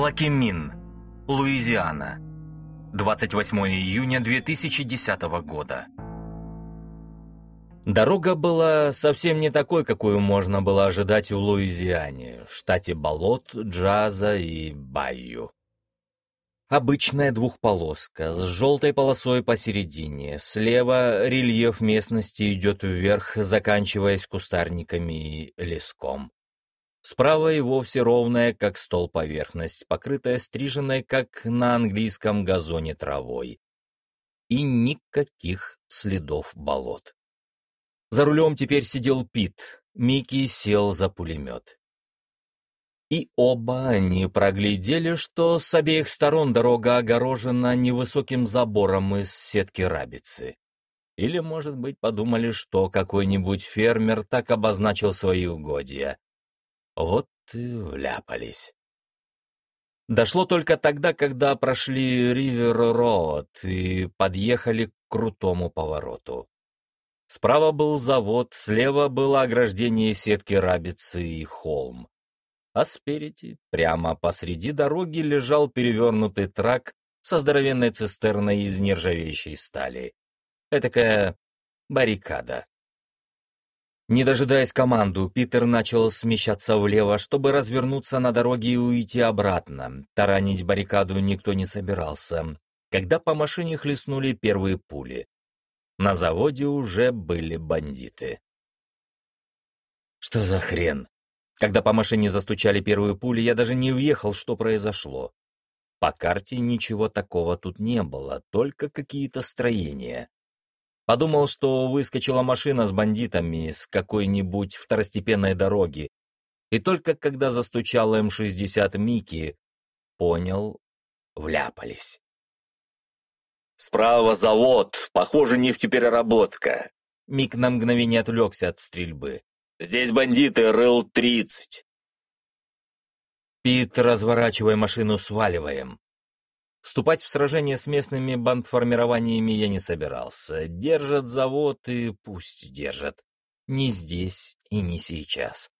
Плакемин, Луизиана. 28 июня 2010 года. Дорога была совсем не такой, какую можно было ожидать в Луизиане, штате болот, джаза и байю. Обычная двухполоска с желтой полосой посередине. Слева рельеф местности идет вверх, заканчиваясь кустарниками и леском. Справа и вовсе ровная, как стол поверхность, покрытая стриженной, как на английском газоне травой. И никаких следов болот. За рулем теперь сидел Пит, Микки сел за пулемет. И оба они проглядели, что с обеих сторон дорога огорожена невысоким забором из сетки рабицы. Или, может быть, подумали, что какой-нибудь фермер так обозначил свои угодья. Вот и вляпались. Дошло только тогда, когда прошли Ривер-Роуд и подъехали к крутому повороту. Справа был завод, слева было ограждение сетки рабицы и холм. А спереди, прямо посреди дороги, лежал перевернутый трак со здоровенной цистерной из нержавеющей стали. Этакая баррикада. Не дожидаясь команду, Питер начал смещаться влево, чтобы развернуться на дороге и уйти обратно. Таранить баррикаду никто не собирался, когда по машине хлестнули первые пули. На заводе уже были бандиты. Что за хрен? Когда по машине застучали первые пули, я даже не уехал, что произошло. По карте ничего такого тут не было, только какие-то строения. Подумал, что выскочила машина с бандитами с какой-нибудь второстепенной дороги. И только когда застучал М-60 Мики, понял, вляпались. «Справа завод, похоже, нефтепереработка». Мик на мгновение отвлекся от стрельбы. «Здесь бандиты, РЛ-30». «Пит, разворачивай машину, сваливаем». Вступать в сражение с местными бандформированиями я не собирался. Держат завод и пусть держат. Не здесь и не сейчас.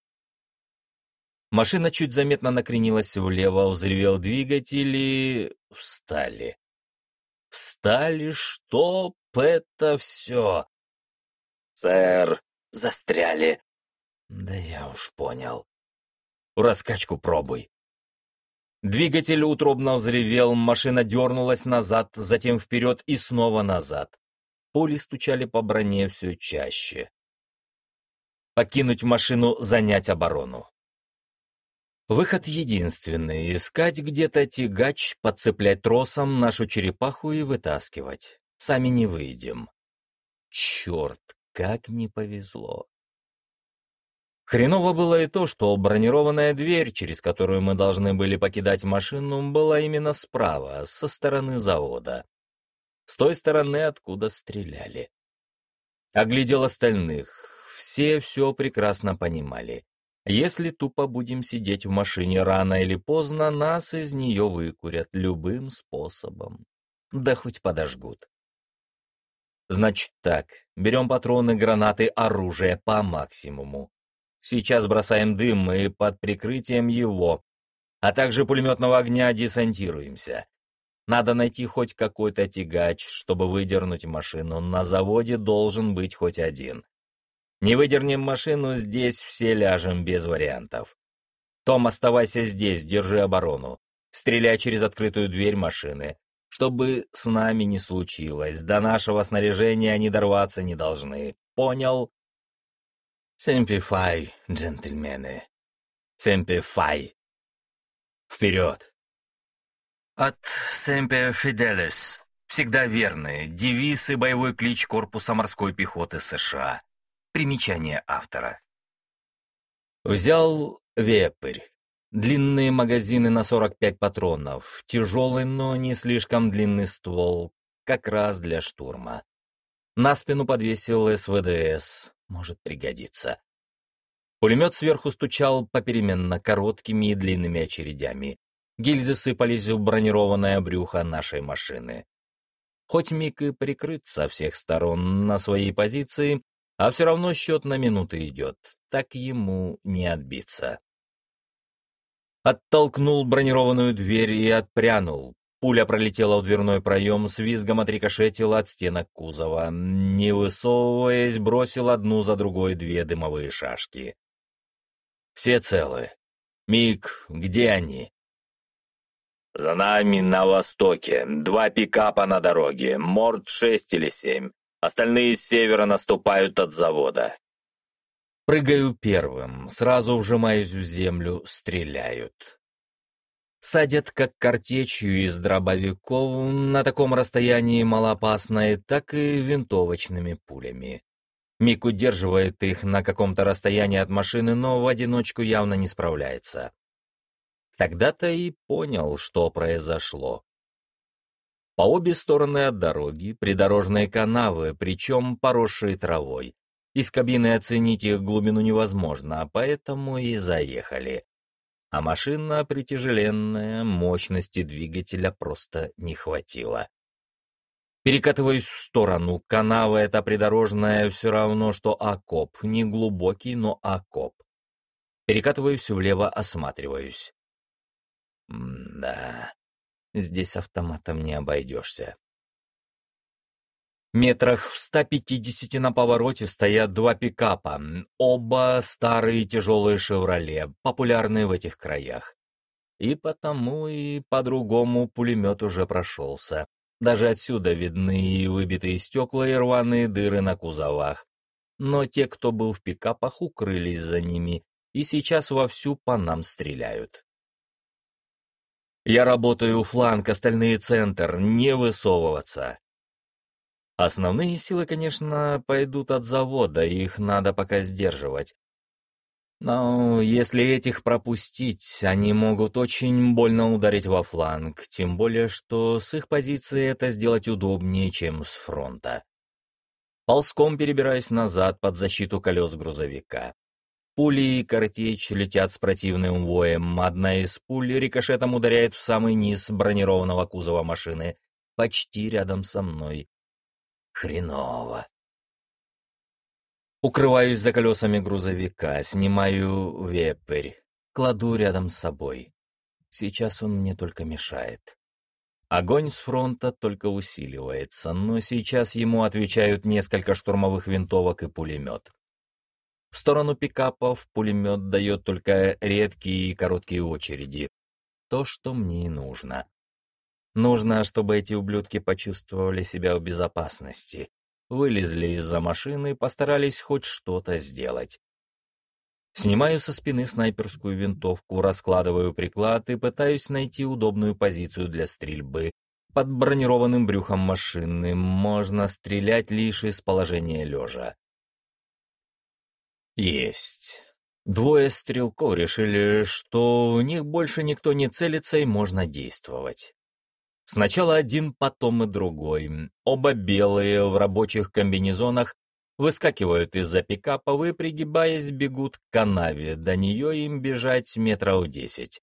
Машина чуть заметно накренилась влево, взревел двигатель и... встали. Встали, чтоб это все. «Сэр, застряли». «Да я уж понял. Раскачку пробуй». Двигатель утробно взревел, машина дернулась назад, затем вперед и снова назад. Пули стучали по броне все чаще. Покинуть машину, занять оборону. Выход единственный — искать где-то тягач, подцеплять тросом нашу черепаху и вытаскивать. Сами не выйдем. Черт, как не повезло. Хреново было и то, что бронированная дверь, через которую мы должны были покидать машину, была именно справа, со стороны завода. С той стороны, откуда стреляли. Оглядел остальных. Все все прекрасно понимали. Если тупо будем сидеть в машине рано или поздно, нас из нее выкурят любым способом. Да хоть подожгут. Значит так, берем патроны, гранаты, оружие по максимуму. Сейчас бросаем дым и под прикрытием его, а также пулеметного огня десантируемся. Надо найти хоть какой-то тягач, чтобы выдернуть машину. На заводе должен быть хоть один. Не выдернем машину, здесь все ляжем без вариантов. Том, оставайся здесь, держи оборону. Стреляй через открытую дверь машины. Чтобы с нами не случилось, до нашего снаряжения они дорваться не должны. Понял? Семпифай, джентльмены. Семпифай. Вперед. От Семпе Фиделес. Всегда верный. Девиз и боевой клич корпуса морской пехоты США. Примечание автора. Взял вепрь. Длинные магазины на 45 патронов, тяжелый, но не слишком длинный ствол, как раз для штурма. На спину подвесил СВДС, может пригодиться. Пулемет сверху стучал попеременно короткими и длинными очередями. Гильзы сыпались в бронированное брюхо нашей машины. Хоть миг и прикрыт со всех сторон на своей позиции, а все равно счет на минуты идет, так ему не отбиться. Оттолкнул бронированную дверь и отпрянул. Пуля пролетела в дверной проем, с визгом отрикошетила от стенок кузова. Не высовываясь, бросил одну за другой две дымовые шашки. Все целы. Миг, где они? За нами на востоке. Два пикапа на дороге. Морд шесть или семь. Остальные с севера наступают от завода. Прыгаю первым, сразу вжимаюсь в землю, стреляют. Садят как картечью из дробовиков, на таком расстоянии малоопасной, так и винтовочными пулями. Мик удерживает их на каком-то расстоянии от машины, но в одиночку явно не справляется. Тогда-то и понял, что произошло. По обе стороны от дороги придорожные канавы, причем поросшие травой. Из кабины оценить их глубину невозможно, поэтому и заехали. А машина притяжеленная, мощности двигателя просто не хватило. Перекатываюсь в сторону. Канава эта придорожная все равно, что окоп. Не глубокий, но окоп. Перекатываюсь влево, осматриваюсь. М да, здесь автоматом не обойдешься. Метрах в 150 на повороте стоят два пикапа, оба старые тяжелые «Шевроле», популярные в этих краях. И потому, и по-другому пулемет уже прошелся. Даже отсюда видны и выбитые стекла, и рваные дыры на кузовах. Но те, кто был в пикапах, укрылись за ними, и сейчас вовсю по нам стреляют. Я работаю фланг, остальные центр, не высовываться. Основные силы, конечно, пойдут от завода, их надо пока сдерживать. Но если этих пропустить, они могут очень больно ударить во фланг, тем более, что с их позиции это сделать удобнее, чем с фронта. Ползком перебираюсь назад под защиту колес грузовика. Пули и картечь летят с противным воем. Одна из пуль рикошетом ударяет в самый низ бронированного кузова машины, почти рядом со мной. Хреново. Укрываюсь за колесами грузовика, снимаю вепрь, кладу рядом с собой. Сейчас он мне только мешает. Огонь с фронта только усиливается, но сейчас ему отвечают несколько штурмовых винтовок и пулемет. В сторону пикапов пулемет дает только редкие и короткие очереди. То, что мне нужно. Нужно, чтобы эти ублюдки почувствовали себя в безопасности вылезли из-за машины, постарались хоть что-то сделать. Снимаю со спины снайперскую винтовку, раскладываю приклад и пытаюсь найти удобную позицию для стрельбы. Под бронированным брюхом машины можно стрелять лишь из положения лежа. Есть. Двое стрелков решили, что у них больше никто не целится и можно действовать. Сначала один, потом и другой. Оба белые, в рабочих комбинезонах, выскакивают из-за пикапов и, пригибаясь, бегут к канаве. До нее им бежать метров десять.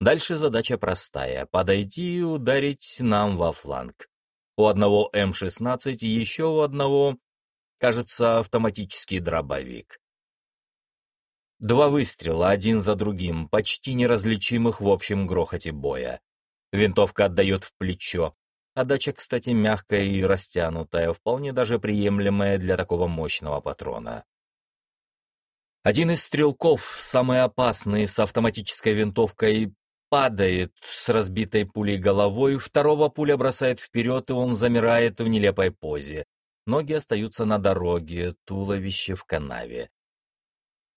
Дальше задача простая — подойти и ударить нам во фланг. У одного М-16, еще у одного, кажется, автоматический дробовик. Два выстрела, один за другим, почти неразличимых в общем грохоте боя. Винтовка отдает в плечо. Отдача, кстати, мягкая и растянутая, вполне даже приемлемая для такого мощного патрона. Один из стрелков, самый опасный, с автоматической винтовкой, падает с разбитой пулей головой, второго пуля бросает вперед, и он замирает в нелепой позе. Ноги остаются на дороге, туловище в канаве.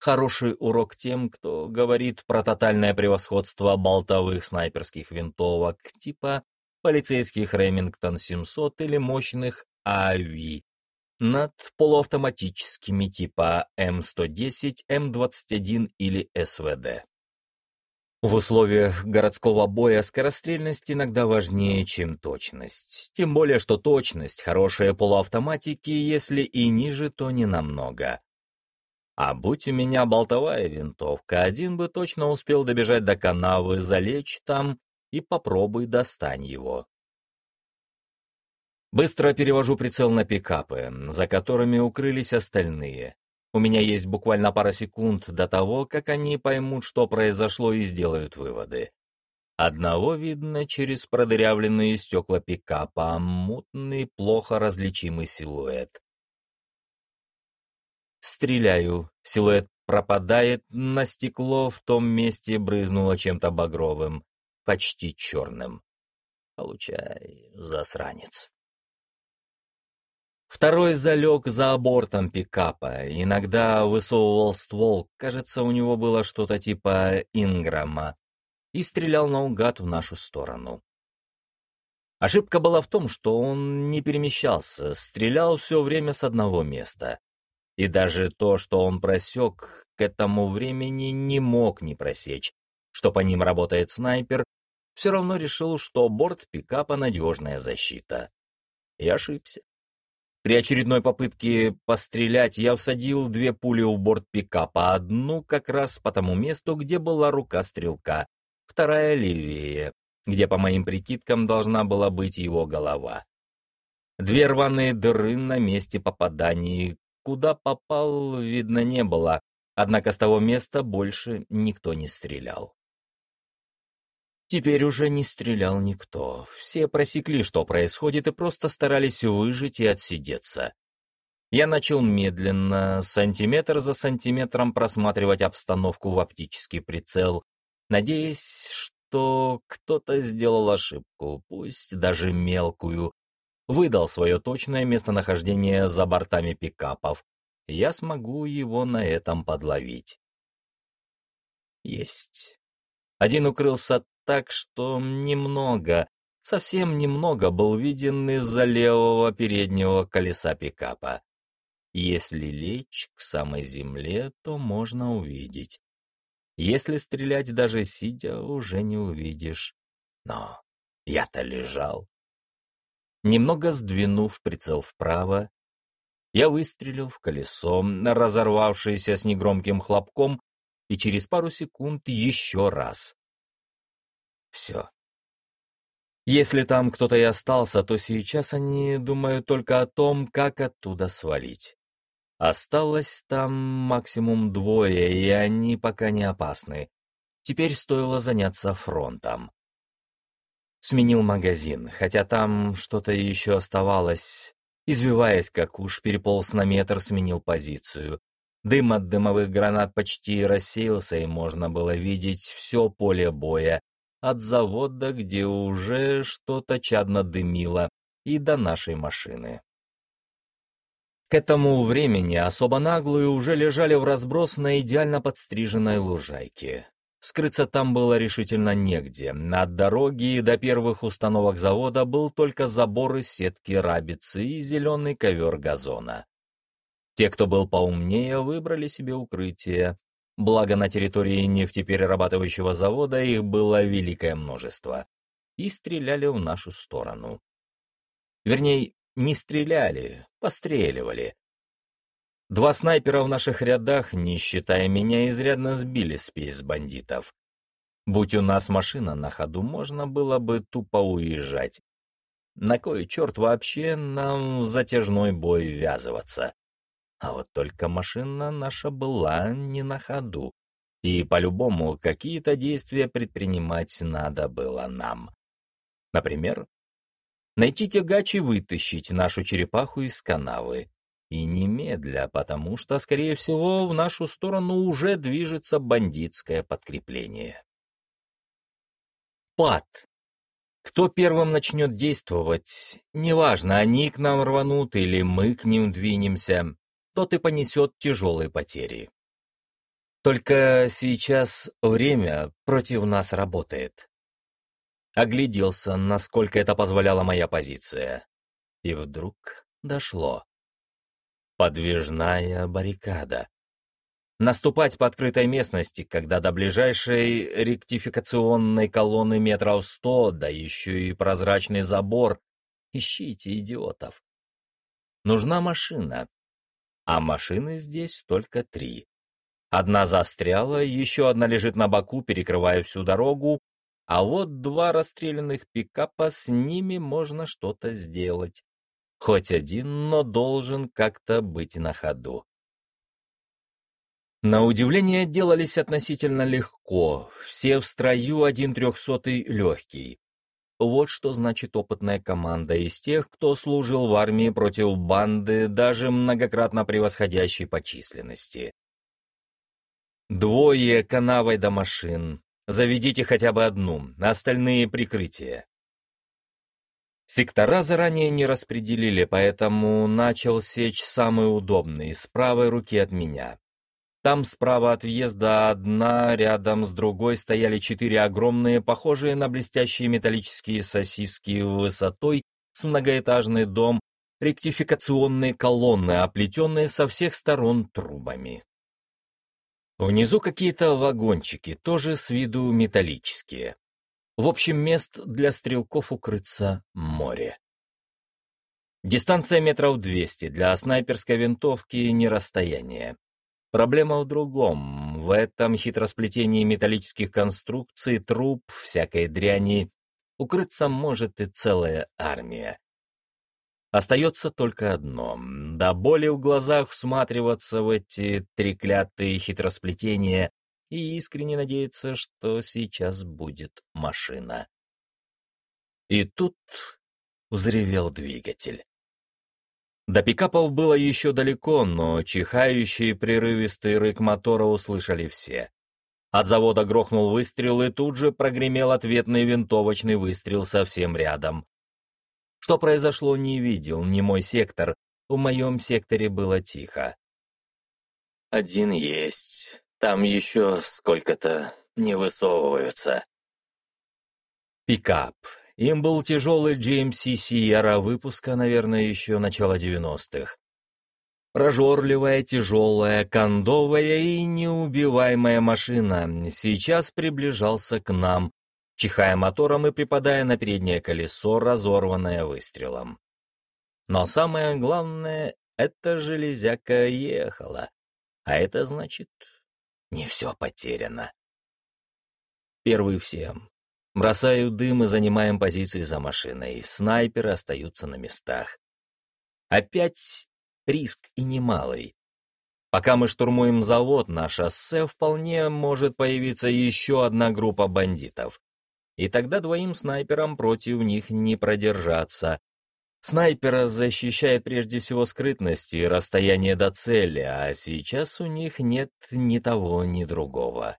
Хороший урок тем, кто говорит про тотальное превосходство болтовых снайперских винтовок типа полицейских Ремингтон 700 или мощных АВИ над полуавтоматическими типа М110, М21 или СВД. В условиях городского боя скорострельность иногда важнее, чем точность. Тем более, что точность хорошие полуавтоматики, если и ниже, то не намного. А будь у меня болтовая винтовка, один бы точно успел добежать до канавы, залечь там и попробуй достань его. Быстро перевожу прицел на пикапы, за которыми укрылись остальные. У меня есть буквально пара секунд до того, как они поймут, что произошло, и сделают выводы. Одного видно через продырявленные стекла пикапа, мутный, плохо различимый силуэт. Стреляю. Силуэт пропадает, на стекло в том месте брызнуло чем-то багровым, почти черным. Получай, засранец. Второй залег за бортом пикапа, иногда высовывал ствол, кажется, у него было что-то типа Инграма, и стрелял наугад в нашу сторону. Ошибка была в том, что он не перемещался, стрелял все время с одного места. И даже то, что он просек, к этому времени не мог не просечь, что по ним работает снайпер, все равно решил, что борт пикапа — надежная защита. И ошибся. При очередной попытке пострелять я всадил две пули в борт пикапа, одну как раз по тому месту, где была рука стрелка, вторая левее, где, по моим прикидкам, должна была быть его голова. Две рваные дыры на месте попаданий, куда попал, видно, не было, однако с того места больше никто не стрелял. Теперь уже не стрелял никто. Все просекли, что происходит, и просто старались выжить и отсидеться. Я начал медленно, сантиметр за сантиметром просматривать обстановку в оптический прицел, надеясь, что кто-то сделал ошибку, пусть даже мелкую, выдал свое точное местонахождение за бортами пикапов. Я смогу его на этом подловить. Есть. Один укрылся так что немного, совсем немного был виден из-за левого переднего колеса пикапа. Если лечь к самой земле, то можно увидеть. Если стрелять даже сидя, уже не увидишь. Но я-то лежал. Немного сдвинув прицел вправо, я выстрелил в колесо, разорвавшееся с негромким хлопком, и через пару секунд еще раз. Все. Если там кто-то и остался, то сейчас они думают только о том, как оттуда свалить. Осталось там максимум двое, и они пока не опасны. Теперь стоило заняться фронтом. Сменил магазин, хотя там что-то еще оставалось. Извиваясь, как уж переполз на метр, сменил позицию. Дым от дымовых гранат почти рассеялся, и можно было видеть все поле боя, от завода, где уже что-то чадно дымило, и до нашей машины. К этому времени особо наглые уже лежали в разброс на идеально подстриженной лужайке. Скрыться там было решительно негде. От дороги до первых установок завода был только забор из сетки рабицы и зеленый ковер газона. Те, кто был поумнее, выбрали себе укрытие, Благо, на территории нефтеперерабатывающего завода их было великое множество. И стреляли в нашу сторону. Вернее, не стреляли, постреливали. Два снайпера в наших рядах, не считая меня, изрядно сбили спесь бандитов. Будь у нас машина на ходу, можно было бы тупо уезжать. На кой черт вообще нам в затяжной бой ввязываться? А вот только машина наша была не на ходу, и по-любому какие-то действия предпринимать надо было нам. Например, найти тягач и вытащить нашу черепаху из канавы. И немедля, потому что, скорее всего, в нашу сторону уже движется бандитское подкрепление. Пад. Кто первым начнет действовать, неважно, они к нам рванут или мы к ним двинемся, тот и понесет тяжелые потери. Только сейчас время против нас работает. Огляделся, насколько это позволяла моя позиция. И вдруг дошло. Подвижная баррикада. Наступать по открытой местности, когда до ближайшей ректификационной колонны метров сто, да еще и прозрачный забор. Ищите идиотов. Нужна машина, а машины здесь только три. Одна застряла, еще одна лежит на боку, перекрывая всю дорогу, а вот два расстрелянных пикапа, с ними можно что-то сделать. Хоть один, но должен как-то быть на ходу. На удивление делались относительно легко, все в строю один трехсотый легкий. Вот что значит опытная команда из тех, кто служил в армии против банды, даже многократно превосходящей по численности. Двое канавой до машин. Заведите хотя бы одну, остальные прикрытия. Сектора заранее не распределили, поэтому начал сечь самый удобный, с правой руки от меня. Там справа от въезда одна, рядом с другой стояли четыре огромные, похожие на блестящие металлические сосиски высотой с многоэтажный дом, ректификационные колонны, оплетенные со всех сторон трубами. Внизу какие-то вагончики, тоже с виду металлические. В общем, мест для стрелков укрыться море. Дистанция метров 200, для снайперской винтовки не расстояние. Проблема в другом. В этом хитросплетении металлических конструкций, труб, всякой дряни укрыться может и целая армия. Остается только одно — до боли в глазах всматриваться в эти треклятые хитросплетения и искренне надеяться, что сейчас будет машина. И тут взревел двигатель. До пикапов было еще далеко, но чихающий прерывистый рык мотора услышали все. От завода грохнул выстрел, и тут же прогремел ответный винтовочный выстрел совсем рядом. Что произошло, не видел ни мой сектор, в моем секторе было тихо. «Один есть. Там еще сколько-то не высовываются». Пикап. Им был тяжелый GMC Sierra выпуска, наверное, еще начала 90-х. Прожорливая, тяжелая, кондовая и неубиваемая машина сейчас приближался к нам, чихая мотором и припадая на переднее колесо, разорванное выстрелом. Но самое главное, эта железяка ехала, а это значит, не все потеряно. Первый всем, Бросаю дым и занимаем позиции за машиной. Снайперы остаются на местах. Опять риск и немалый. Пока мы штурмуем завод, на шоссе вполне может появиться еще одна группа бандитов. И тогда двоим снайперам против них не продержаться. Снайпера защищает прежде всего скрытность и расстояние до цели, а сейчас у них нет ни того, ни другого.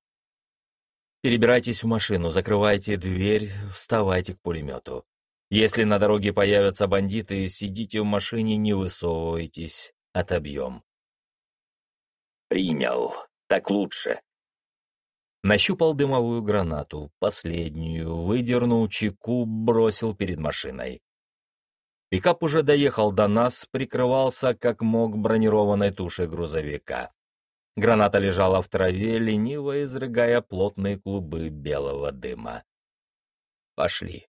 Перебирайтесь в машину, закрывайте дверь, вставайте к пулемету. Если на дороге появятся бандиты, сидите в машине, не высовывайтесь, отобьем. Принял. Так лучше. Нащупал дымовую гранату, последнюю, выдернул чеку, бросил перед машиной. Пикап уже доехал до нас, прикрывался как мог бронированной тушей грузовика. Граната лежала в траве, лениво изрыгая плотные клубы белого дыма. Пошли.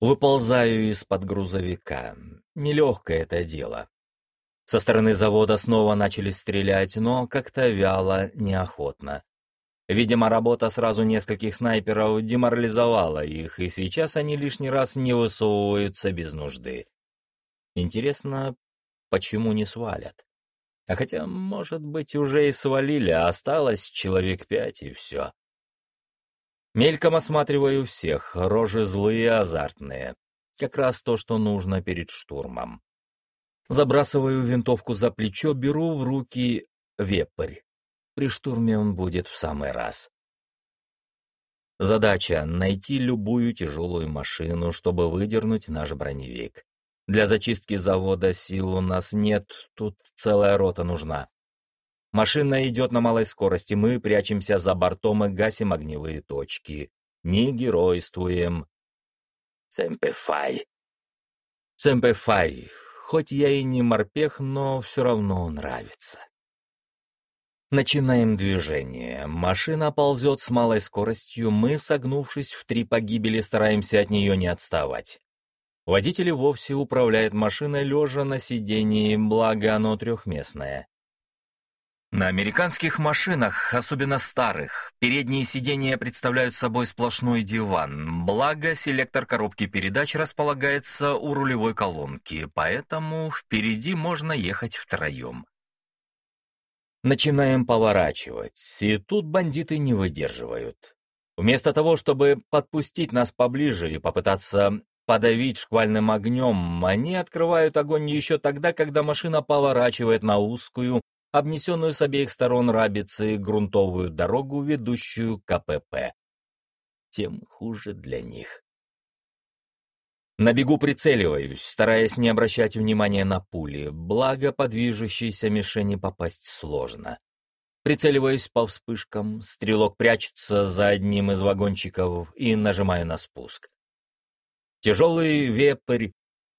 Выползаю из-под грузовика. Нелегкое это дело. Со стороны завода снова начали стрелять, но как-то вяло, неохотно. Видимо, работа сразу нескольких снайперов деморализовала их, и сейчас они лишний раз не высовываются без нужды. Интересно, почему не свалят? А хотя, может быть, уже и свалили, а осталось человек пять и все. Мельком осматриваю всех, рожи злые, азартные. Как раз то, что нужно перед штурмом. Забрасываю винтовку за плечо, беру в руки вепрь. При штурме он будет в самый раз. Задача — найти любую тяжелую машину, чтобы выдернуть наш броневик. Для зачистки завода сил у нас нет, тут целая рота нужна. Машина идет на малой скорости, мы прячемся за бортом и гасим огневые точки. Не геройствуем. Сэмпэфай. Сэмпэфай. Хоть я и не морпех, но все равно нравится. Начинаем движение. Машина ползет с малой скоростью, мы, согнувшись в три погибели, стараемся от нее не отставать. Водитель вовсе управляет машиной лежа на сидении, благо оно трехместное. На американских машинах, особенно старых, передние сиденья представляют собой сплошной диван, благо селектор коробки передач располагается у рулевой колонки, поэтому впереди можно ехать втроем. Начинаем поворачивать, и тут бандиты не выдерживают. Вместо того, чтобы подпустить нас поближе и попытаться подавить шквальным огнем, они открывают огонь еще тогда, когда машина поворачивает на узкую, обнесенную с обеих сторон рабицы грунтовую дорогу, ведущую к КПП. Тем хуже для них. На бегу прицеливаюсь, стараясь не обращать внимания на пули, благо по движущейся мишени попасть сложно. Прицеливаюсь по вспышкам, стрелок прячется за одним из вагончиков и нажимаю на спуск. Тяжелый вепрь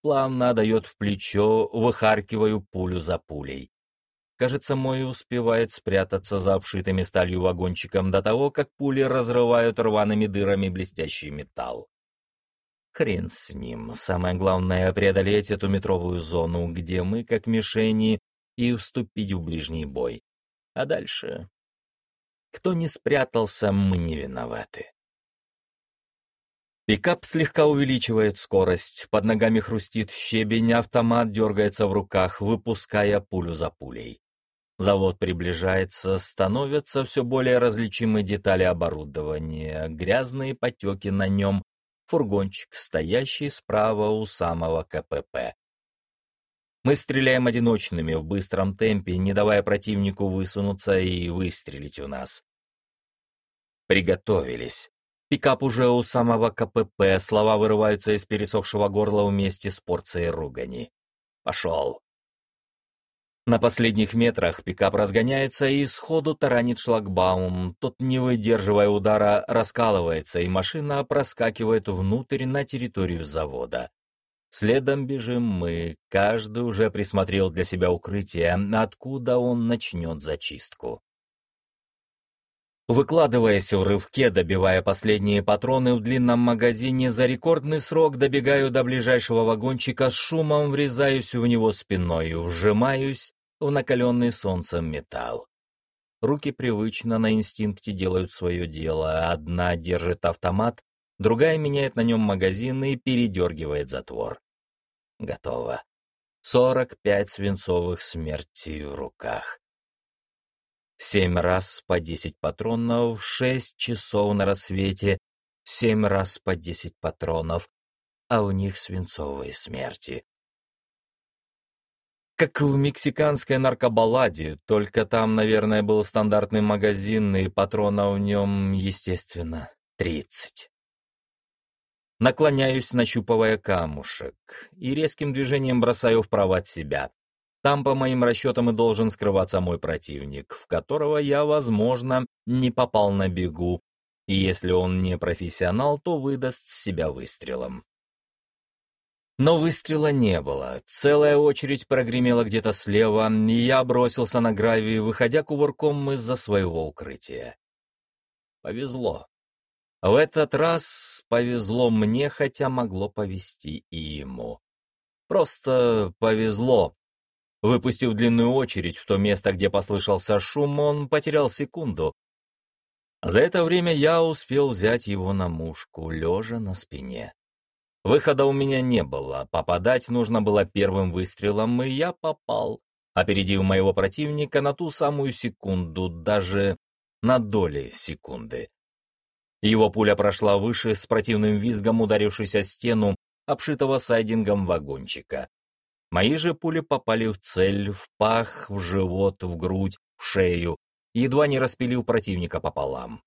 плавно дает в плечо, выхаркиваю пулю за пулей. Кажется, мой успевает спрятаться за обшитыми сталью вагончиком до того, как пули разрывают рваными дырами блестящий металл. Хрен с ним. Самое главное — преодолеть эту метровую зону, где мы, как мишени, и вступить в ближний бой. А дальше... Кто не спрятался, мы не виноваты. Пикап слегка увеличивает скорость, под ногами хрустит щебень, автомат дергается в руках, выпуская пулю за пулей. Завод приближается, становятся все более различимы детали оборудования, грязные потеки на нем, фургончик, стоящий справа у самого КПП. Мы стреляем одиночными в быстром темпе, не давая противнику высунуться и выстрелить в нас. Приготовились. Пикап уже у самого КПП, слова вырываются из пересохшего горла вместе с порцией ругани. Пошел. На последних метрах пикап разгоняется и сходу таранит шлагбаум. Тот, не выдерживая удара, раскалывается, и машина проскакивает внутрь на территорию завода. Следом бежим мы, каждый уже присмотрел для себя укрытие, откуда он начнет зачистку. Выкладываясь в рывке, добивая последние патроны в длинном магазине, за рекордный срок добегаю до ближайшего вагончика, с шумом врезаюсь в него спиной, вжимаюсь в накаленный солнцем металл. Руки привычно на инстинкте делают свое дело. Одна держит автомат, другая меняет на нем магазин и передергивает затвор. Готово. Сорок пять свинцовых смертей в руках. Семь раз по десять патронов, шесть часов на рассвете, семь раз по десять патронов, а у них свинцовые смерти. Как в мексиканской наркобалладе, только там, наверное, был стандартный магазин, и патрона в нем, естественно, тридцать. Наклоняюсь, нащупывая камушек, и резким движением бросаю вправо от себя. Там, по моим расчетам, и должен скрываться мой противник, в которого я, возможно, не попал на бегу, и если он не профессионал, то выдаст себя выстрелом. Но выстрела не было. Целая очередь прогремела где-то слева, и я бросился на гравий, выходя кувырком из-за своего укрытия. Повезло. В этот раз повезло мне, хотя могло повезти и ему. Просто повезло. Выпустив длинную очередь в то место, где послышался шум, он потерял секунду. За это время я успел взять его на мушку, лежа на спине. Выхода у меня не было, попадать нужно было первым выстрелом, и я попал, опередив моего противника на ту самую секунду, даже на доли секунды. Его пуля прошла выше с противным визгом, ударившись о стену, обшитого сайдингом вагончика. Мои же пули попали в цель, в пах, в живот, в грудь, в шею, едва не распилил противника пополам.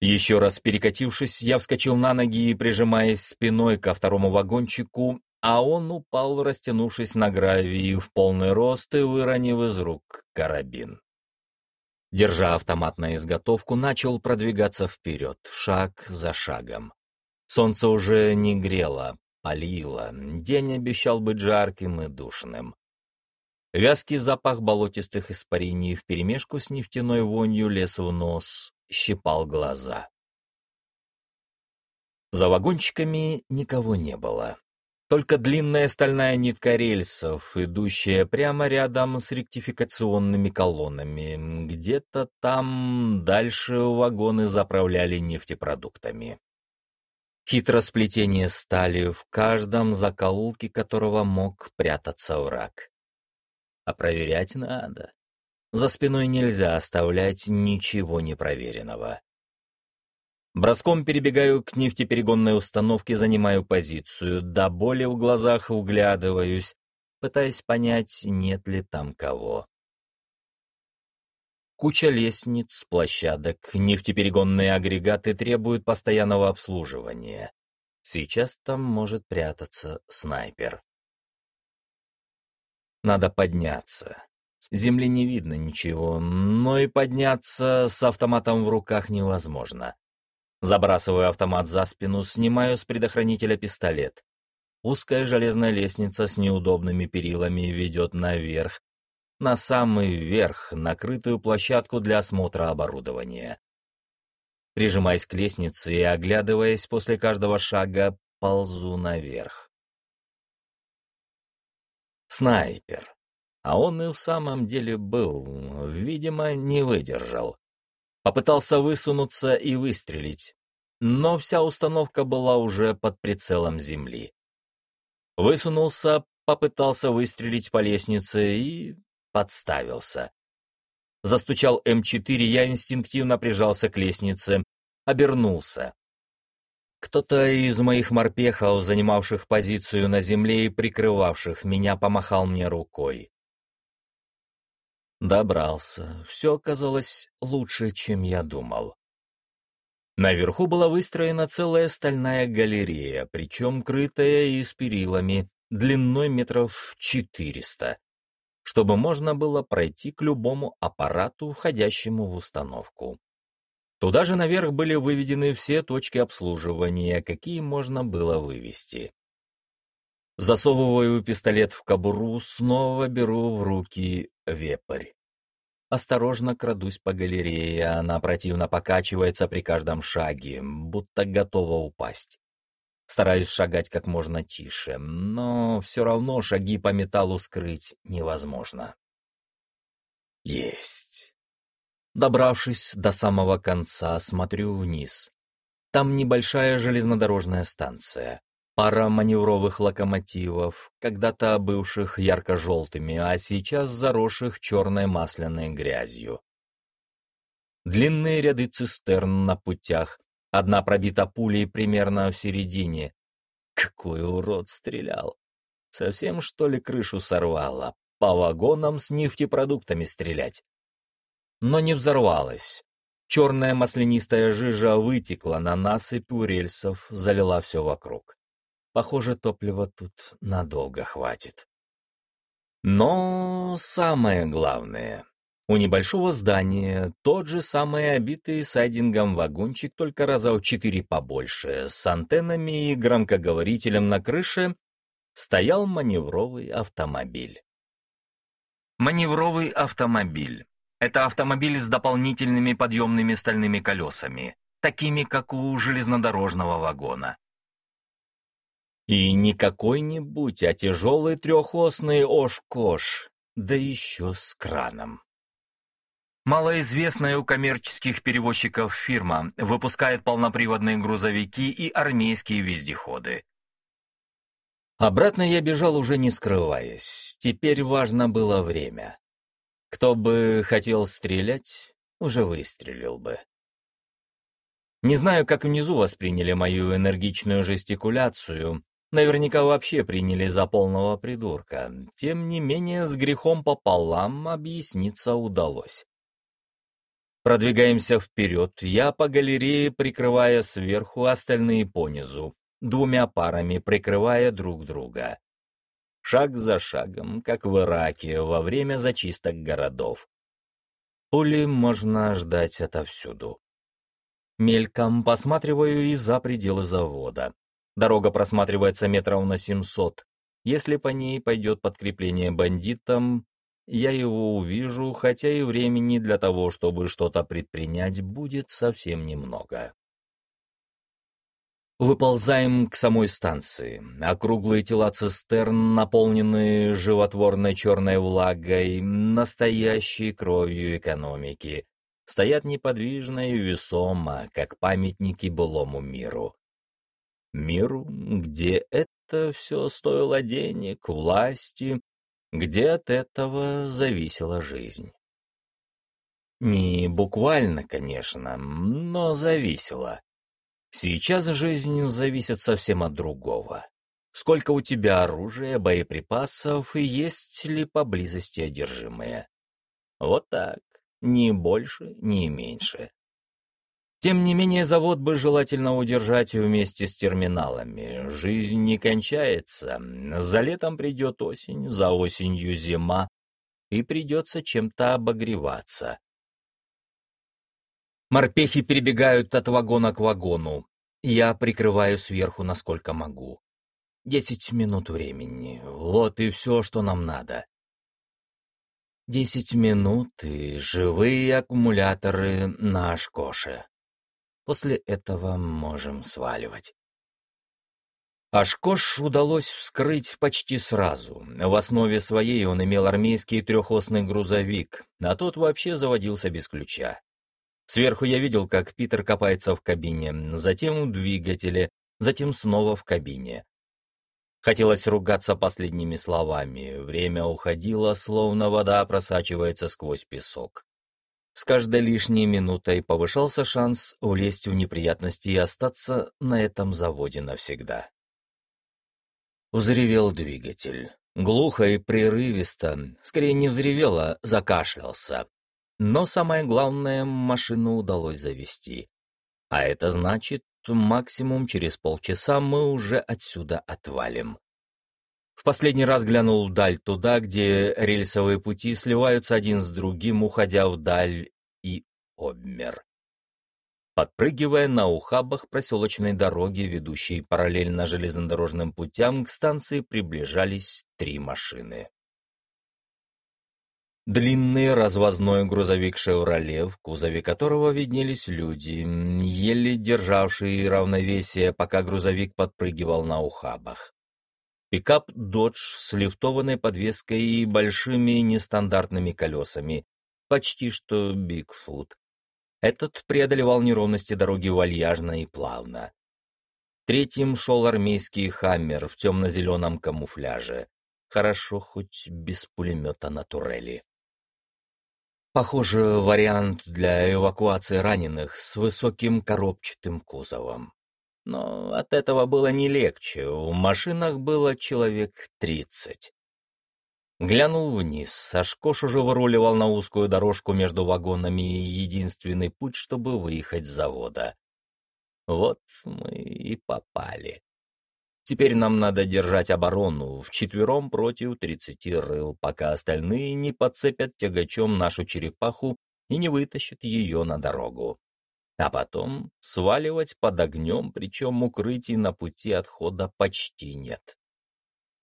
Еще раз перекатившись, я вскочил на ноги и, прижимаясь спиной ко второму вагончику, а он упал, растянувшись на гравии в полный рост и выронив из рук карабин. Держа автомат на изготовку, начал продвигаться вперед, шаг за шагом. Солнце уже не грело, палило, день обещал быть жарким и душным. Вязкий запах болотистых испарений вперемешку с нефтяной вонью лез в нос, щипал глаза. За вагончиками никого не было. Только длинная стальная нитка рельсов, идущая прямо рядом с ректификационными колоннами. Где-то там дальше вагоны заправляли нефтепродуктами. Хитросплетение стали в каждом закоулке которого мог прятаться враг. А проверять надо. За спиной нельзя оставлять ничего непроверенного. Броском перебегаю к нефтеперегонной установке, занимаю позицию, до боли в глазах углядываюсь, пытаясь понять, нет ли там кого. Куча лестниц, площадок, нефтеперегонные агрегаты требуют постоянного обслуживания. Сейчас там может прятаться снайпер. Надо подняться. Земли не видно ничего, но и подняться с автоматом в руках невозможно. Забрасываю автомат за спину, снимаю с предохранителя пистолет. Узкая железная лестница с неудобными перилами ведет наверх, на самый верх, накрытую площадку для осмотра оборудования. Прижимаясь к лестнице и оглядываясь после каждого шага, ползу наверх. Снайпер. А он и в самом деле был, видимо, не выдержал. Попытался высунуться и выстрелить, но вся установка была уже под прицелом земли. Высунулся, попытался выстрелить по лестнице и подставился. Застучал М4, я инстинктивно прижался к лестнице, обернулся. Кто-то из моих морпехов, занимавших позицию на земле и прикрывавших меня, помахал мне рукой. Добрался. Все оказалось лучше, чем я думал. Наверху была выстроена целая стальная галерея, причем крытая и с перилами, длиной метров четыреста, чтобы можно было пройти к любому аппарату, входящему в установку. Туда же наверх были выведены все точки обслуживания, какие можно было вывести. Засовываю пистолет в кобуру, снова беру в руки вепрь. Осторожно крадусь по галерее, она противно покачивается при каждом шаге, будто готова упасть. Стараюсь шагать как можно тише, но все равно шаги по металлу скрыть невозможно. Есть. Добравшись до самого конца, смотрю вниз. Там небольшая железнодорожная станция пара маневровых локомотивов, когда-то бывших ярко-желтыми, а сейчас заросших черной масляной грязью. Длинные ряды цистерн на путях, одна пробита пулей примерно в середине. Какой урод стрелял! Совсем, что ли, крышу сорвало? По вагонам с нефтепродуктами стрелять. Но не взорвалась. Черная маслянистая жижа вытекла на насыпь у рельсов, залила все вокруг. Похоже, топлива тут надолго хватит. Но самое главное, у небольшого здания тот же самый обитый сайдингом вагончик, только раза в четыре побольше, с антеннами и громкоговорителем на крыше, стоял маневровый автомобиль. Маневровый автомобиль. Это автомобиль с дополнительными подъемными стальными колесами, такими, как у железнодорожного вагона. И не какой-нибудь, а тяжелый трехосный Ошкош, да еще с краном. Малоизвестная у коммерческих перевозчиков фирма выпускает полноприводные грузовики и армейские вездеходы. Обратно я бежал уже не скрываясь. Теперь важно было время. Кто бы хотел стрелять, уже выстрелил бы. Не знаю, как внизу восприняли мою энергичную жестикуляцию, Наверняка вообще приняли за полного придурка. Тем не менее, с грехом пополам объясниться удалось. Продвигаемся вперед, я по галерее, прикрывая сверху, остальные понизу, двумя парами прикрывая друг друга. Шаг за шагом, как в Ираке во время зачисток городов. Пули можно ждать отовсюду. Мельком посматриваю и за пределы завода. Дорога просматривается метров на 700. Если по ней пойдет подкрепление бандитам, я его увижу, хотя и времени для того, чтобы что-то предпринять, будет совсем немного. Выползаем к самой станции. Округлые тела цистерн, наполненные животворной черной влагой, настоящей кровью экономики, стоят неподвижно и весомо, как памятники былому миру. Миру, где это все стоило денег, власти, где от этого зависела жизнь. Не буквально, конечно, но зависело. Сейчас жизнь зависит совсем от другого. Сколько у тебя оружия, боеприпасов и есть ли поблизости одержимые. Вот так, ни больше, ни меньше. Тем не менее, завод бы желательно удержать вместе с терминалами. Жизнь не кончается. За летом придет осень, за осенью зима, и придется чем-то обогреваться. Морпехи перебегают от вагона к вагону. Я прикрываю сверху, насколько могу. Десять минут времени. Вот и все, что нам надо. Десять минут и живые аккумуляторы на Ашкоше. После этого можем сваливать. Ашкош удалось вскрыть почти сразу. В основе своей он имел армейский трехосный грузовик, а тот вообще заводился без ключа. Сверху я видел, как Питер копается в кабине, затем в двигателе, затем снова в кабине. Хотелось ругаться последними словами. Время уходило, словно вода просачивается сквозь песок. С каждой лишней минутой повышался шанс улезть в неприятности и остаться на этом заводе навсегда. Взревел двигатель. Глухо и прерывисто, скорее не взревел, а закашлялся. Но самое главное, машину удалось завести. А это значит, максимум через полчаса мы уже отсюда отвалим. В последний раз глянул вдаль туда, где рельсовые пути сливаются один с другим, уходя вдаль, и обмер. Подпрыгивая на ухабах проселочной дороги, ведущей параллельно железнодорожным путям, к станции приближались три машины. Длинный развозной грузовик «Шевроле», в кузове которого виднелись люди, еле державшие равновесие, пока грузовик подпрыгивал на ухабах. Пикап «Додж» с лифтованной подвеской и большими нестандартными колесами, почти что «Бигфут». Этот преодолевал неровности дороги вальяжно и плавно. Третьим шел армейский «Хаммер» в темно-зеленом камуфляже. Хорошо, хоть без пулемета на турели. Похоже, вариант для эвакуации раненых с высоким коробчатым кузовом. Но от этого было не легче, в машинах было человек тридцать. Глянул вниз, Сашкош уже выруливал на узкую дорожку между вагонами единственный путь, чтобы выехать с завода. Вот мы и попали. Теперь нам надо держать оборону вчетвером против тридцати рыл, пока остальные не подцепят тягачом нашу черепаху и не вытащат ее на дорогу. А потом сваливать под огнем, причем укрытий на пути отхода почти нет.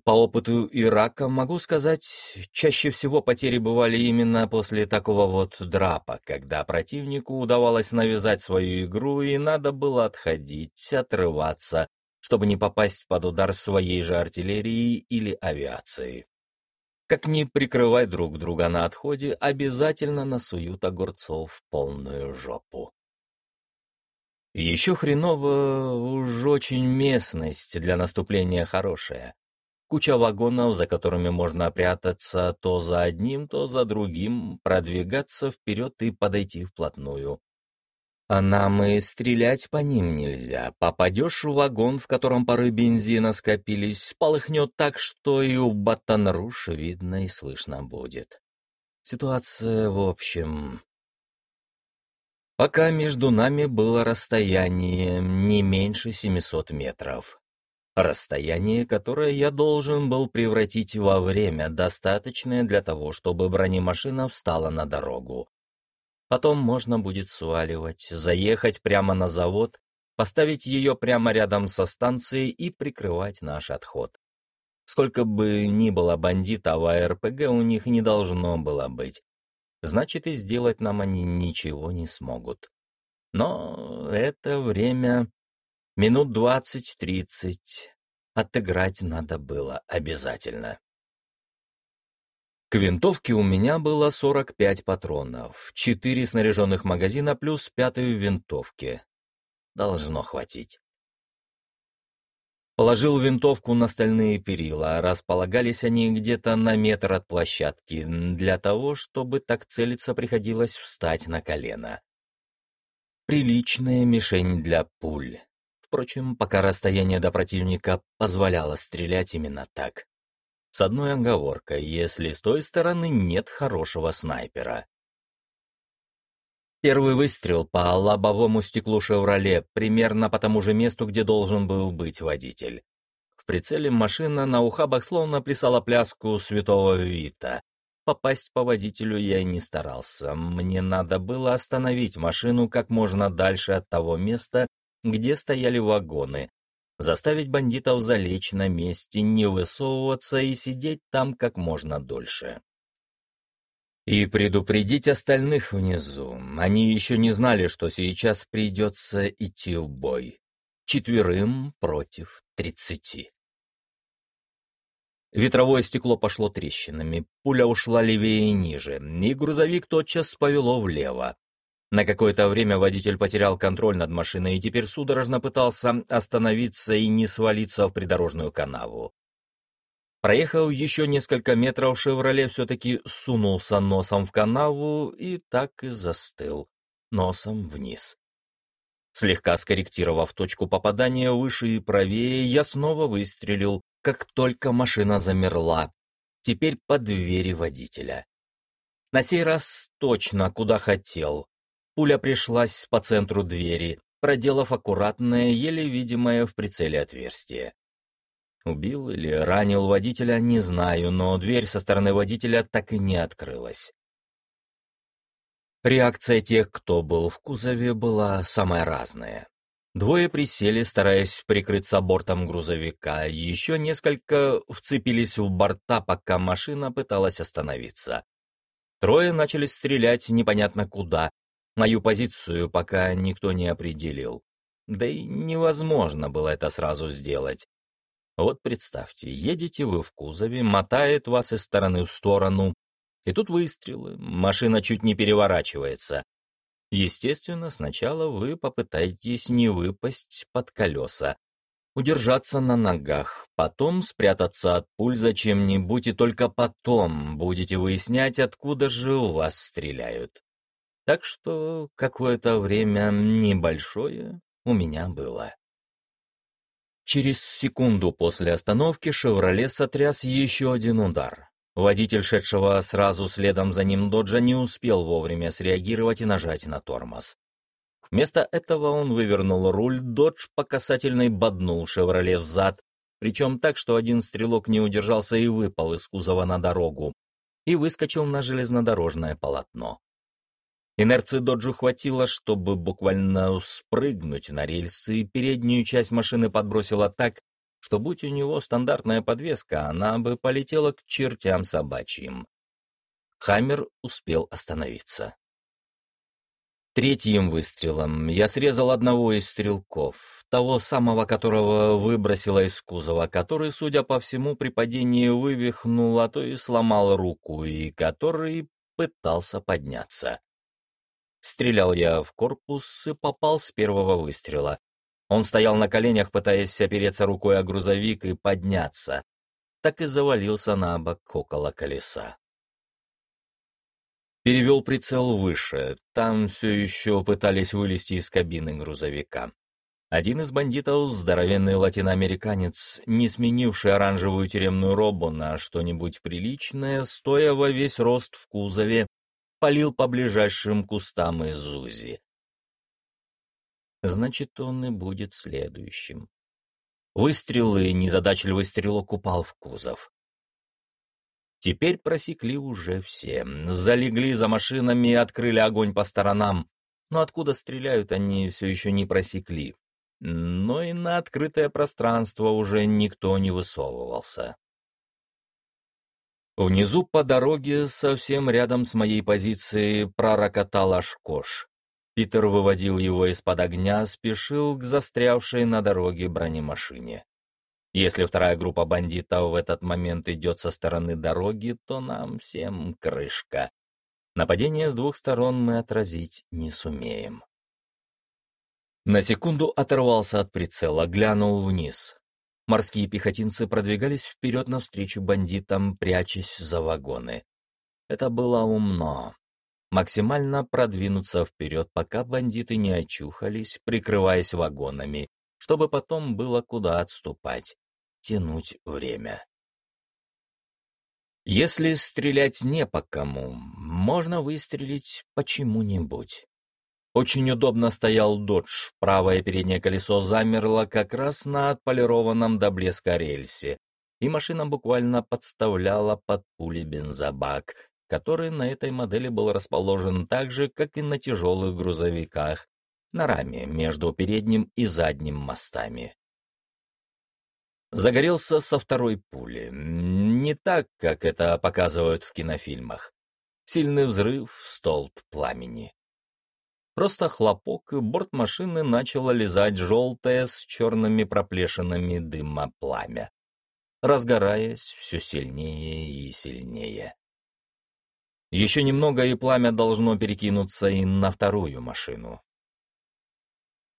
По опыту Ирака могу сказать, чаще всего потери бывали именно после такого вот драпа, когда противнику удавалось навязать свою игру и надо было отходить, отрываться, чтобы не попасть под удар своей же артиллерии или авиации. Как ни прикрывай друг друга на отходе, обязательно насуют огурцов в полную жопу. Еще хреново уж очень местность для наступления хорошая. Куча вагонов, за которыми можно прятаться то за одним, то за другим, продвигаться вперед и подойти вплотную. А нам и стрелять по ним нельзя. Попадешь в вагон, в котором пары бензина скопились, полыхнет так, что и у Батанруша видно и слышно будет. Ситуация, в общем... Пока между нами было расстояние не меньше 700 метров. Расстояние, которое я должен был превратить во время, достаточное для того, чтобы бронемашина встала на дорогу. Потом можно будет сваливать, заехать прямо на завод, поставить ее прямо рядом со станцией и прикрывать наш отход. Сколько бы ни было бандитов, а РПГ у них не должно было быть. Значит, и сделать нам они ничего не смогут. Но это время минут двадцать-тридцать отыграть надо было обязательно. К винтовке у меня было 45 патронов, 4 снаряженных магазина плюс пятую винтовки. Должно хватить. Положил винтовку на стальные перила, располагались они где-то на метр от площадки. Для того, чтобы так целиться, приходилось встать на колено. Приличная мишень для пуль. Впрочем, пока расстояние до противника позволяло стрелять именно так. С одной оговоркой, если с той стороны нет хорошего снайпера. Первый выстрел по лобовому стеклу «Шевроле» примерно по тому же месту, где должен был быть водитель. В прицеле машина на ухабах словно плясала пляску святого Вита. Попасть по водителю я не старался. Мне надо было остановить машину как можно дальше от того места, где стояли вагоны, заставить бандитов залечь на месте, не высовываться и сидеть там как можно дольше и предупредить остальных внизу. Они еще не знали, что сейчас придется идти в бой. Четверым против тридцати. Ветровое стекло пошло трещинами, пуля ушла левее и ниже, и грузовик тотчас повело влево. На какое-то время водитель потерял контроль над машиной и теперь судорожно пытался остановиться и не свалиться в придорожную канаву. Проехав еще несколько метров, «Шевроле» все-таки сунулся носом в канаву и так и застыл, носом вниз. Слегка скорректировав точку попадания выше и правее, я снова выстрелил, как только машина замерла. Теперь по двери водителя. На сей раз точно куда хотел. Пуля пришлась по центру двери, проделав аккуратное, еле видимое в прицеле отверстие. Убил или ранил водителя, не знаю, но дверь со стороны водителя так и не открылась. Реакция тех, кто был в кузове, была самая разная. Двое присели, стараясь прикрыться бортом грузовика, еще несколько вцепились в борта, пока машина пыталась остановиться. Трое начали стрелять непонятно куда, мою позицию пока никто не определил. Да и невозможно было это сразу сделать. Вот представьте, едете вы в кузове, мотает вас из стороны в сторону, и тут выстрелы, машина чуть не переворачивается. Естественно, сначала вы попытаетесь не выпасть под колеса, удержаться на ногах, потом спрятаться от пуль за чем-нибудь, и только потом будете выяснять, откуда же у вас стреляют. Так что какое-то время небольшое у меня было. Через секунду после остановки «Шевроле» сотряс еще один удар. Водитель, шедшего сразу следом за ним «Доджа», не успел вовремя среагировать и нажать на тормоз. Вместо этого он вывернул руль, «Додж» по касательной боднул «Шевроле» взад, причем так, что один стрелок не удержался и выпал из кузова на дорогу и выскочил на железнодорожное полотно. Инерции Доджу хватило, чтобы буквально спрыгнуть на рельсы, и переднюю часть машины подбросила так, что будь у него стандартная подвеска, она бы полетела к чертям собачьим. Хаммер успел остановиться. Третьим выстрелом я срезал одного из стрелков, того самого, которого выбросило из кузова, который, судя по всему, при падении вывихнул, а то и сломал руку, и который пытался подняться. Стрелял я в корпус и попал с первого выстрела. Он стоял на коленях, пытаясь опереться рукой о грузовик и подняться. Так и завалился на бок около колеса. Перевел прицел выше. Там все еще пытались вылезти из кабины грузовика. Один из бандитов, здоровенный латиноамериканец, не сменивший оранжевую тюремную робу на что-нибудь приличное, стоя во весь рост в кузове, палил по ближайшим кустам из Узи. Значит, он и будет следующим. Выстрел и незадачливый стрелок упал в кузов. Теперь просекли уже все. Залегли за машинами и открыли огонь по сторонам. Но откуда стреляют, они все еще не просекли. Но и на открытое пространство уже никто не высовывался. Внизу по дороге, совсем рядом с моей позицией, пророкотал Ашкош. Питер выводил его из-под огня, спешил к застрявшей на дороге бронемашине. Если вторая группа бандитов в этот момент идет со стороны дороги, то нам всем крышка. Нападение с двух сторон мы отразить не сумеем. На секунду оторвался от прицела, глянул вниз. Морские пехотинцы продвигались вперед навстречу бандитам, прячась за вагоны. Это было умно. Максимально продвинуться вперед, пока бандиты не очухались, прикрываясь вагонами, чтобы потом было куда отступать, тянуть время. Если стрелять не по кому, можно выстрелить почему-нибудь. Очень удобно стоял додж, правое переднее колесо замерло как раз на отполированном до блеска рельсе, и машина буквально подставляла под пули бензобак, который на этой модели был расположен так же, как и на тяжелых грузовиках, на раме между передним и задним мостами. Загорелся со второй пули. Не так, как это показывают в кинофильмах. Сильный взрыв, столб пламени. Просто хлопок, и борт машины начало лизать желтое с черными проплешинами дыма пламя, разгораясь все сильнее и сильнее. Еще немного, и пламя должно перекинуться и на вторую машину.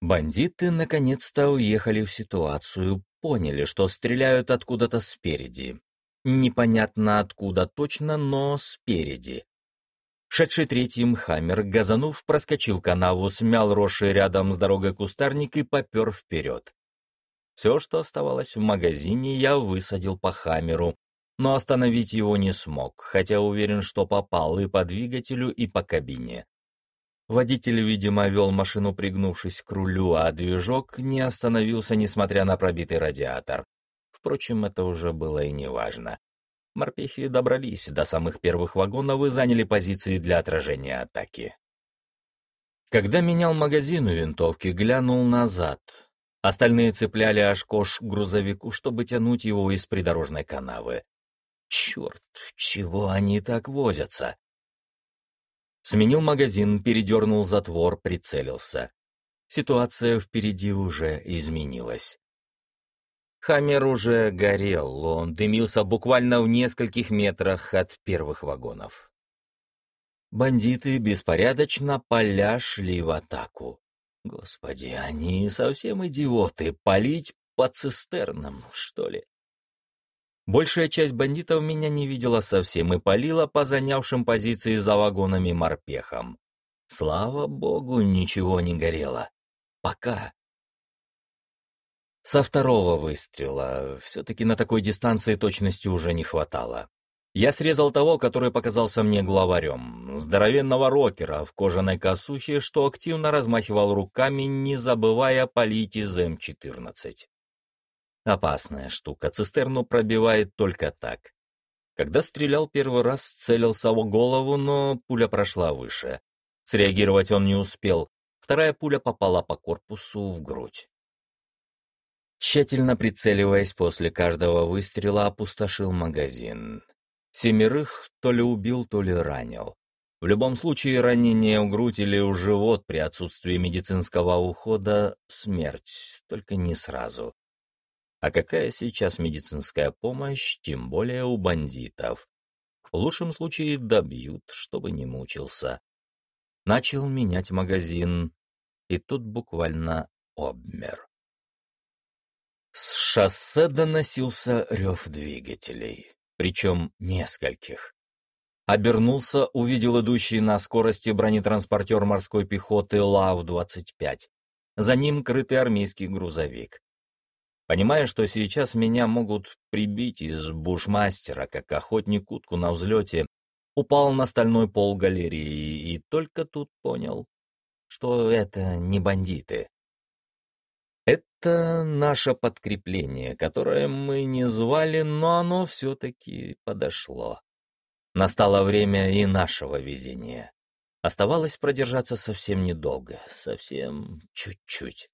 Бандиты наконец-то уехали в ситуацию, поняли, что стреляют откуда-то спереди. Непонятно откуда точно, но спереди. Шедший третьим хаммер, газанув, проскочил канаву, смял росший рядом с дорогой кустарник и попер вперед. Все, что оставалось в магазине, я высадил по хаммеру, но остановить его не смог, хотя уверен, что попал и по двигателю, и по кабине. Водитель, видимо, вел машину, пригнувшись к рулю, а движок не остановился, несмотря на пробитый радиатор. Впрочем, это уже было и неважно. Морпехи добрались до самых первых вагонов и заняли позиции для отражения атаки. Когда менял магазин у винтовки, глянул назад. Остальные цепляли Ашкош к грузовику, чтобы тянуть его из придорожной канавы. Черт, чего они так возятся? Сменил магазин, передернул затвор, прицелился. Ситуация впереди уже изменилась. Хаммер уже горел, он дымился буквально в нескольких метрах от первых вагонов. Бандиты беспорядочно поля шли в атаку. Господи, они совсем идиоты, палить по цистернам, что ли? Большая часть бандитов меня не видела совсем и палила по занявшим позиции за вагонами морпехам. Слава богу, ничего не горело. Пока. Со второго выстрела. Все-таки на такой дистанции точности уже не хватало. Я срезал того, который показался мне главарем, здоровенного рокера в кожаной косухе, что активно размахивал руками, не забывая полить из М-14. Опасная штука, цистерну пробивает только так. Когда стрелял первый раз, целился в голову, но пуля прошла выше. Среагировать он не успел. Вторая пуля попала по корпусу в грудь. Тщательно прицеливаясь после каждого выстрела, опустошил магазин. Семерых то ли убил, то ли ранил. В любом случае, ранение в грудь или в живот при отсутствии медицинского ухода — смерть, только не сразу. А какая сейчас медицинская помощь, тем более у бандитов? В лучшем случае добьют, чтобы не мучился. Начал менять магазин, и тут буквально обмер. С шоссе доносился рев двигателей, причем нескольких. Обернулся, увидел идущий на скорости бронетранспортер морской пехоты ЛАВ-25. За ним крытый армейский грузовик. Понимая, что сейчас меня могут прибить из бушмастера, как охотник утку на взлете, упал на стальной пол галереи и только тут понял, что это не бандиты. Это наше подкрепление, которое мы не звали, но оно все-таки подошло. Настало время и нашего везения. Оставалось продержаться совсем недолго, совсем чуть-чуть.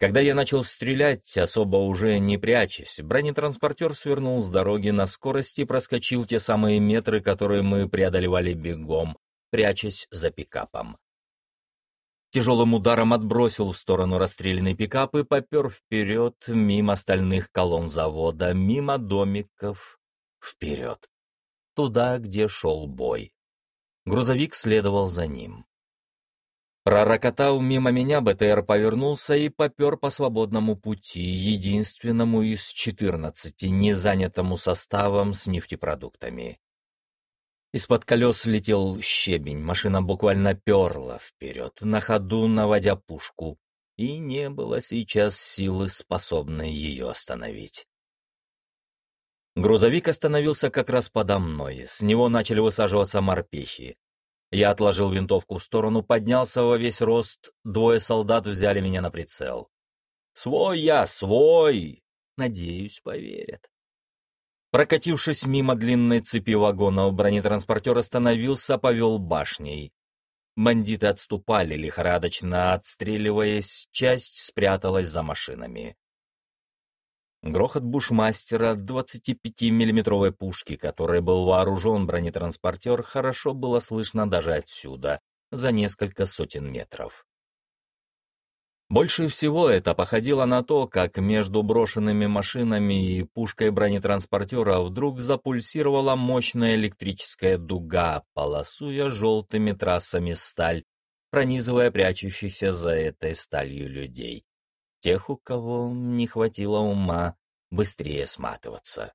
Когда я начал стрелять, особо уже не прячась, бронетранспортер свернул с дороги на скорости и проскочил те самые метры, которые мы преодолевали бегом, прячась за пикапом. Тяжелым ударом отбросил в сторону расстрелянный пикап и попер вперед, мимо остальных колонн завода, мимо домиков, вперед. Туда, где шел бой. Грузовик следовал за ним. Пророкотав мимо меня, БТР повернулся и попер по свободному пути, единственному из четырнадцати, незанятому составом с нефтепродуктами. Из-под колес летел щебень, машина буквально перла вперед, на ходу наводя пушку, и не было сейчас силы, способной ее остановить. Грузовик остановился как раз подо мной, с него начали высаживаться морпехи. Я отложил винтовку в сторону, поднялся во весь рост, двое солдат взяли меня на прицел. «Свой я, свой!» Надеюсь, поверят. Прокатившись мимо длинной цепи вагонов, бронетранспортер остановился, повел башней. Бандиты отступали, лихорадочно отстреливаясь, часть спряталась за машинами. Грохот бушмастера 25-миллиметровой пушки, которой был вооружен бронетранспортер, хорошо было слышно даже отсюда, за несколько сотен метров. Больше всего это походило на то, как между брошенными машинами и пушкой бронетранспортера вдруг запульсировала мощная электрическая дуга, полосуя желтыми трассами сталь, пронизывая прячущихся за этой сталью людей тех, у кого не хватило ума быстрее сматываться.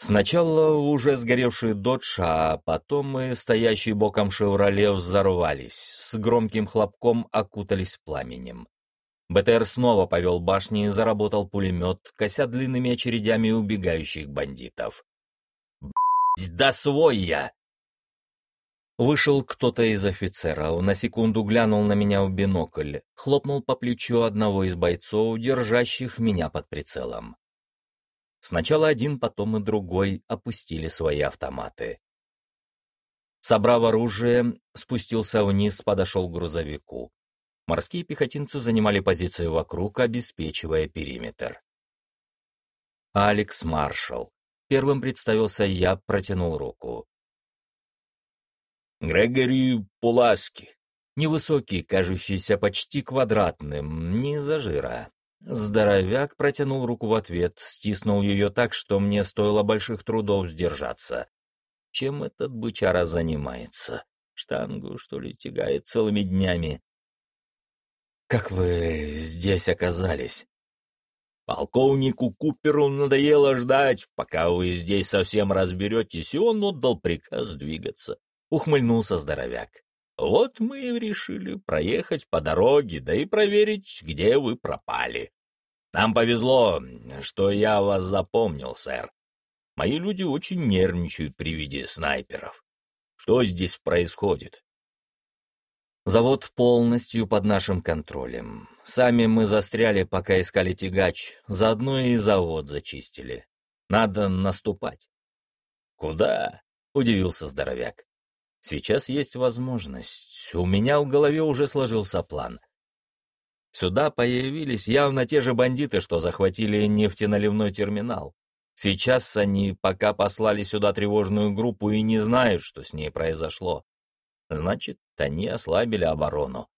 Сначала уже сгоревший «Додж», а потом и стоящий боком «Шевроле» взорвались, с громким хлопком окутались пламенем. БТР снова повел башни и заработал пулемет, кося длинными очередями убегающих бандитов. «Б***ь, да свой я!» Вышел кто-то из офицеров, на секунду глянул на меня в бинокль, хлопнул по плечу одного из бойцов, держащих меня под прицелом. Сначала один, потом и другой опустили свои автоматы. Собрав оружие, спустился вниз, подошел к грузовику. Морские пехотинцы занимали позиции вокруг, обеспечивая периметр. Алекс Маршалл. Первым представился я, протянул руку. Грегори Пуласки. Невысокий, кажущийся почти квадратным, не за жира. Здоровяк протянул руку в ответ, стиснул ее так, что мне стоило больших трудов сдержаться. Чем этот бычара занимается? Штангу, что ли, тягает целыми днями? «Как вы здесь оказались?» Полковнику Куперу надоело ждать, пока вы здесь совсем разберетесь, и он отдал приказ двигаться. — ухмыльнулся здоровяк. «Вот мы и решили проехать по дороге, да и проверить, где вы пропали. Нам повезло, что я вас запомнил, сэр. Мои люди очень нервничают при виде снайперов. Что здесь происходит?» Завод полностью под нашим контролем. Сами мы застряли, пока искали тягач, заодно и завод зачистили. Надо наступать. «Куда?» — удивился здоровяк. Сейчас есть возможность. У меня в голове уже сложился план. Сюда появились явно те же бандиты, что захватили нефтеналивной терминал. Сейчас они пока послали сюда тревожную группу и не знают, что с ней произошло. Значит, они ослабили оборону.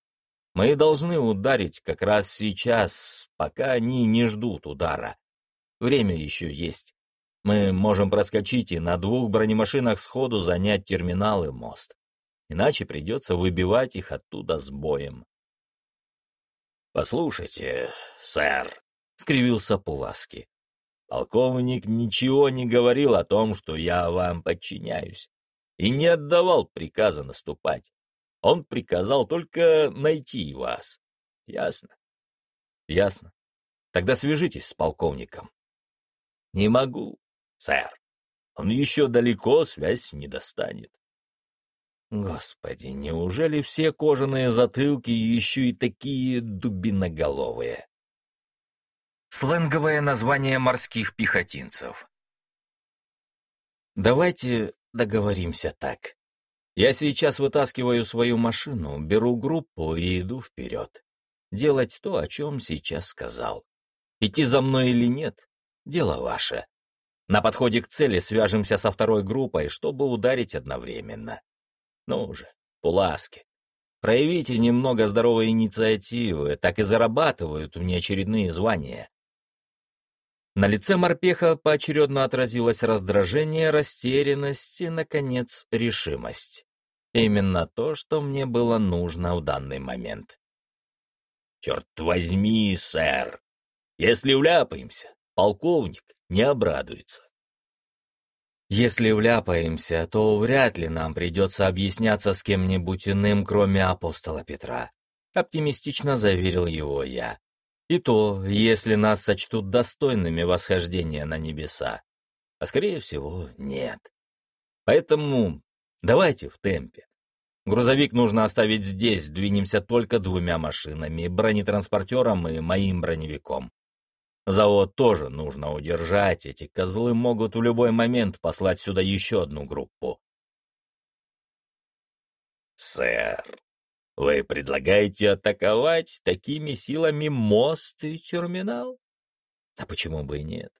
Мы должны ударить как раз сейчас, пока они не ждут удара. Время еще есть. Мы можем проскочить и на двух бронемашинах сходу занять терминал и мост. Иначе придется выбивать их оттуда с боем. «Послушайте, сэр», — скривился Пуласки, — «полковник ничего не говорил о том, что я вам подчиняюсь, и не отдавал приказа наступать. Он приказал только найти вас. Ясно?» «Ясно. Тогда свяжитесь с полковником». «Не могу сэр. Он еще далеко связь не достанет. Господи, неужели все кожаные затылки еще и такие дубиноголовые? Сленговое название морских пехотинцев. Давайте договоримся так. Я сейчас вытаскиваю свою машину, беру группу и иду вперед. Делать то, о чем сейчас сказал. Идти за мной или нет — дело ваше. На подходе к цели свяжемся со второй группой, чтобы ударить одновременно. Ну же, Пуласки, проявите немного здоровой инициативы, так и зарабатывают внеочередные звания. На лице морпеха поочередно отразилось раздражение, растерянность и, наконец, решимость. Именно то, что мне было нужно в данный момент. «Черт возьми, сэр! Если вляпаемся, полковник не обрадуется». Если вляпаемся, то вряд ли нам придется объясняться с кем-нибудь иным, кроме апостола Петра. Оптимистично заверил его я. И то, если нас сочтут достойными восхождения на небеса. А скорее всего, нет. Поэтому давайте в темпе. Грузовик нужно оставить здесь, двинемся только двумя машинами, бронетранспортером и моим броневиком. Завод тоже нужно удержать, эти козлы могут в любой момент послать сюда еще одну группу. «Сэр, вы предлагаете атаковать такими силами мост и терминал?» А почему бы и нет?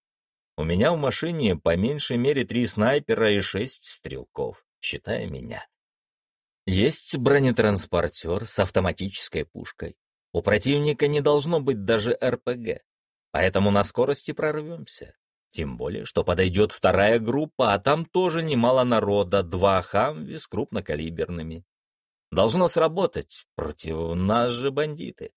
У меня в машине по меньшей мере три снайпера и шесть стрелков, считая меня. Есть бронетранспортер с автоматической пушкой. У противника не должно быть даже РПГ. Поэтому на скорости прорвемся. Тем более, что подойдет вторая группа, а там тоже немало народа, два хамви с крупнокалиберными. Должно сработать, против нас же бандиты.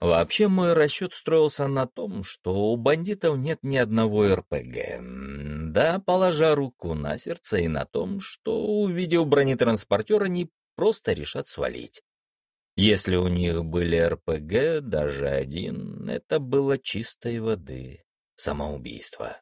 Вообще мой расчет строился на том, что у бандитов нет ни одного РПГ. Да, положа руку на сердце и на том, что, увидев бронетранспортер, они просто решат свалить. Если у них были РПГ, даже один, это было чистой воды самоубийство.